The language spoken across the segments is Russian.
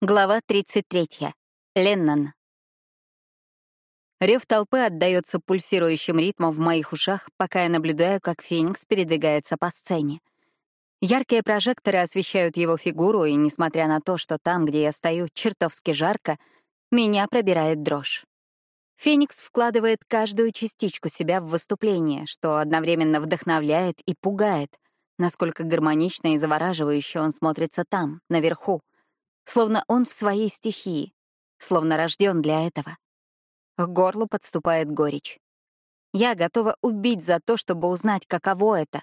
Глава 33. Леннон. Рев толпы отдается пульсирующим ритмом в моих ушах, пока я наблюдаю, как Феникс передвигается по сцене. Яркие прожекторы освещают его фигуру, и, несмотря на то, что там, где я стою, чертовски жарко, меня пробирает дрожь. Феникс вкладывает каждую частичку себя в выступление, что одновременно вдохновляет и пугает, насколько гармонично и завораживающе он смотрится там, наверху — словно он в своей стихии, словно рожден для этого. К горлу подступает горечь. Я готова убить за то, чтобы узнать, каково это.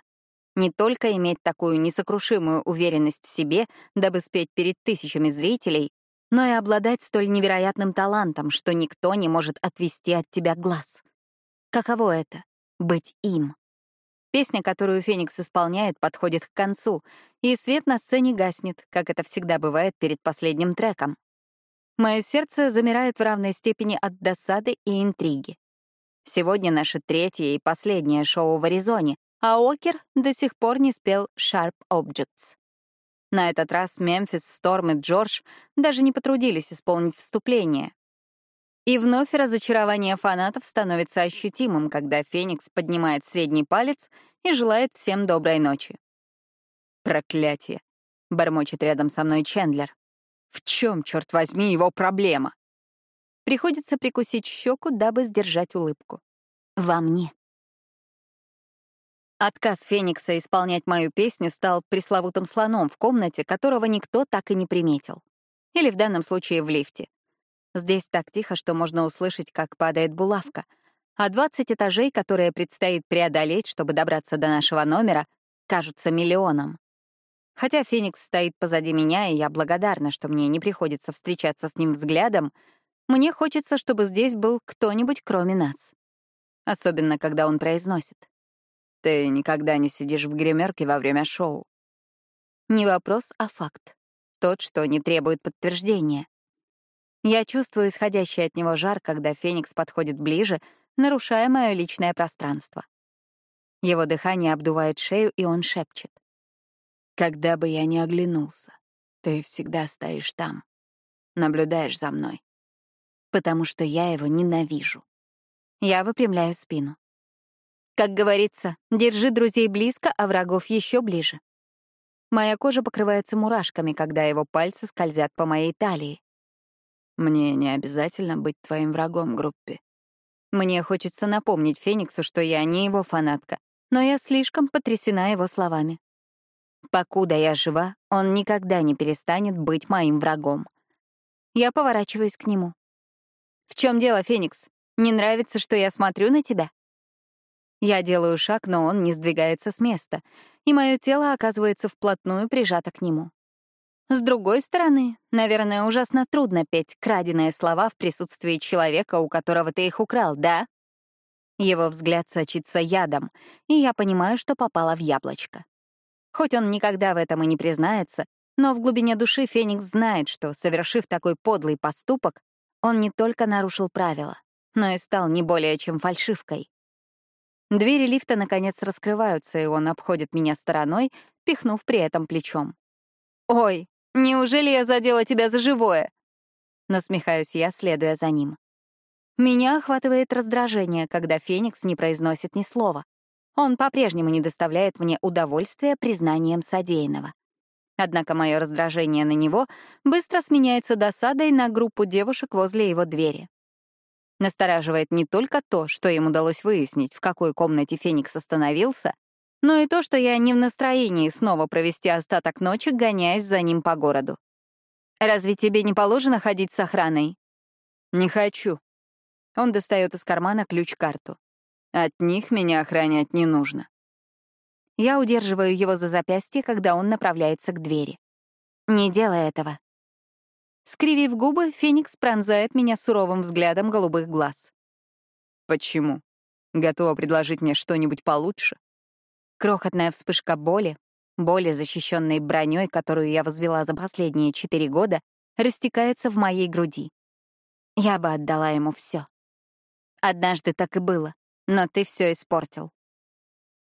Не только иметь такую несокрушимую уверенность в себе, дабы спеть перед тысячами зрителей, но и обладать столь невероятным талантом, что никто не может отвести от тебя глаз. Каково это — быть им? Песня, которую Феникс исполняет, подходит к концу, и свет на сцене гаснет, как это всегда бывает перед последним треком. Мое сердце замирает в равной степени от досады и интриги. Сегодня наше третье и последнее шоу в Аризоне, а Окер до сих пор не спел Sharp Objects. На этот раз Мемфис, Сторм и Джордж даже не потрудились исполнить вступление, и вновь разочарование фанатов становится ощутимым, когда Феникс поднимает средний палец и желает всем доброй ночи. «Проклятие!» — бормочет рядом со мной Чендлер. «В чем, черт возьми, его проблема?» Приходится прикусить щеку, дабы сдержать улыбку. «Во мне». Отказ Феникса исполнять мою песню стал пресловутым слоном в комнате, которого никто так и не приметил. Или в данном случае в лифте. Здесь так тихо, что можно услышать, как падает булавка. А 20 этажей, которые предстоит преодолеть, чтобы добраться до нашего номера, кажутся миллионом. Хотя Феникс стоит позади меня, и я благодарна, что мне не приходится встречаться с ним взглядом, мне хочется, чтобы здесь был кто-нибудь кроме нас. Особенно, когда он произносит. «Ты никогда не сидишь в гримерке во время шоу». Не вопрос, а факт. Тот, что не требует подтверждения. Я чувствую исходящий от него жар, когда Феникс подходит ближе, нарушая мое личное пространство. Его дыхание обдувает шею, и он шепчет. «Когда бы я ни оглянулся, ты всегда стоишь там, наблюдаешь за мной, потому что я его ненавижу». Я выпрямляю спину. Как говорится, держи друзей близко, а врагов еще ближе. Моя кожа покрывается мурашками, когда его пальцы скользят по моей талии. Мне не обязательно быть твоим врагом, группе. Мне хочется напомнить Фениксу, что я не его фанатка, но я слишком потрясена его словами. Покуда я жива, он никогда не перестанет быть моим врагом. Я поворачиваюсь к нему. «В чем дело, Феникс? Не нравится, что я смотрю на тебя?» Я делаю шаг, но он не сдвигается с места, и мое тело оказывается вплотную прижато к нему. С другой стороны, наверное, ужасно трудно петь краденые слова в присутствии человека, у которого ты их украл, да? Его взгляд сочится ядом, и я понимаю, что попала в яблочко. Хоть он никогда в этом и не признается, но в глубине души Феникс знает, что, совершив такой подлый поступок, он не только нарушил правила, но и стал не более чем фальшивкой. Двери лифта, наконец, раскрываются, и он обходит меня стороной, пихнув при этом плечом. «Ой, Неужели я задела тебя за живое?» Насмехаюсь я, следуя за ним. Меня охватывает раздражение, когда Феникс не произносит ни слова. Он по-прежнему не доставляет мне удовольствия признанием содеянного. Однако мое раздражение на него быстро сменяется досадой на группу девушек возле его двери. Настораживает не только то, что им удалось выяснить, в какой комнате Феникс остановился, но и то, что я не в настроении снова провести остаток ночи, гоняясь за ним по городу. «Разве тебе не положено ходить с охраной?» «Не хочу». Он достает из кармана ключ-карту. «От них меня охранять не нужно». Я удерживаю его за запястье, когда он направляется к двери. «Не делай этого». Скривив губы, Феникс пронзает меня суровым взглядом голубых глаз. «Почему? Готова предложить мне что-нибудь получше?» Крохотная вспышка боли, боли, защищенной броней, которую я возвела за последние четыре года, растекается в моей груди. Я бы отдала ему все. Однажды так и было, но ты все испортил.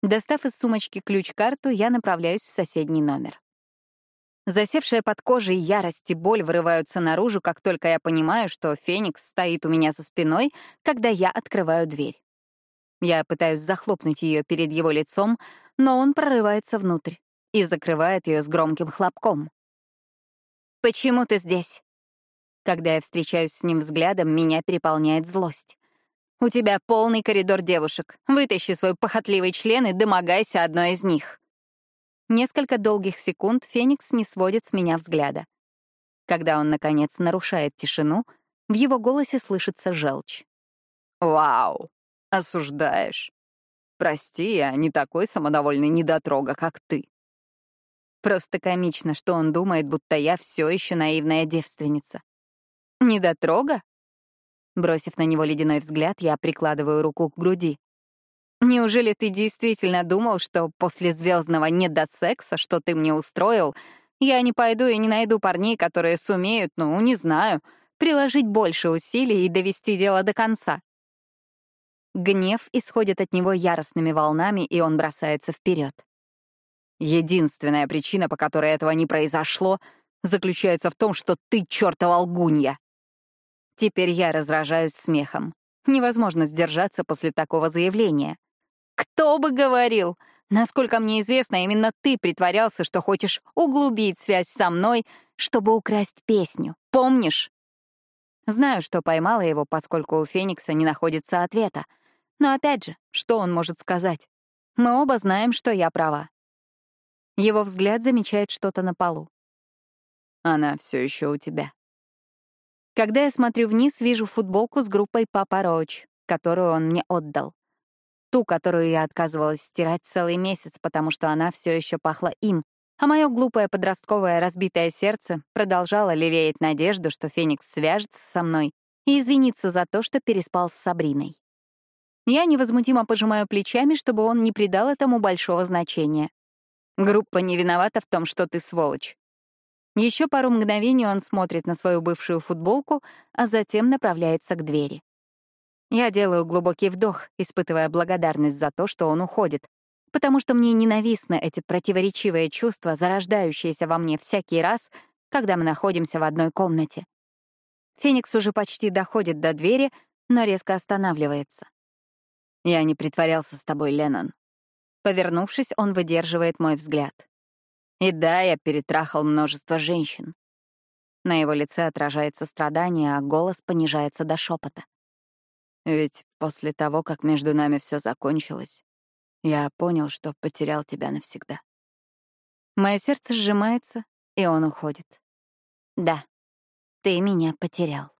Достав из сумочки ключ-карту, я направляюсь в соседний номер. Засевшая под кожей ярость и боль вырываются наружу, как только я понимаю, что Феникс стоит у меня за спиной, когда я открываю дверь. Я пытаюсь захлопнуть ее перед его лицом, но он прорывается внутрь и закрывает ее с громким хлопком. «Почему ты здесь?» Когда я встречаюсь с ним взглядом, меня переполняет злость. «У тебя полный коридор девушек. Вытащи свой похотливый член и домогайся одной из них». Несколько долгих секунд Феникс не сводит с меня взгляда. Когда он, наконец, нарушает тишину, в его голосе слышится желчь. «Вау! Осуждаешь? Прости, я не такой самодовольный недотрога, как ты». Просто комично, что он думает, будто я все еще наивная девственница. «Недотрога?» Бросив на него ледяной взгляд, я прикладываю руку к груди. «Неужели ты действительно думал, что после звездного «не до секса», что ты мне устроил, я не пойду и не найду парней, которые сумеют, ну, не знаю, приложить больше усилий и довести дело до конца?» Гнев исходит от него яростными волнами, и он бросается вперед. Единственная причина, по которой этого не произошло, заключается в том, что ты чертова лгунья. Теперь я разражаюсь смехом. Невозможно сдержаться после такого заявления. Кто бы говорил? Насколько мне известно, именно ты притворялся, что хочешь углубить связь со мной, чтобы украсть песню. Помнишь? Знаю, что поймала его, поскольку у Феникса не находится ответа. Но опять же, что он может сказать? Мы оба знаем, что я права. Его взгляд замечает что-то на полу. Она все еще у тебя. Когда я смотрю вниз, вижу футболку с группой Папа Роуч, которую он мне отдал. Ту, которую я отказывалась стирать целый месяц, потому что она все еще пахла им, а мое глупое подростковое разбитое сердце продолжало лелеять надежду, что Феникс свяжется со мной и извинится за то, что переспал с Сабриной. Я невозмутимо пожимаю плечами, чтобы он не придал этому большого значения. Группа не виновата в том, что ты сволочь. Еще пару мгновений он смотрит на свою бывшую футболку, а затем направляется к двери. Я делаю глубокий вдох, испытывая благодарность за то, что он уходит, потому что мне ненавистны эти противоречивые чувства, зарождающиеся во мне всякий раз, когда мы находимся в одной комнате. Феникс уже почти доходит до двери, но резко останавливается. «Я не притворялся с тобой, Леннон». Повернувшись, он выдерживает мой взгляд. И да, я перетрахал множество женщин. На его лице отражается страдание, а голос понижается до шепота. Ведь после того, как между нами все закончилось, я понял, что потерял тебя навсегда. Мое сердце сжимается, и он уходит. Да, ты меня потерял.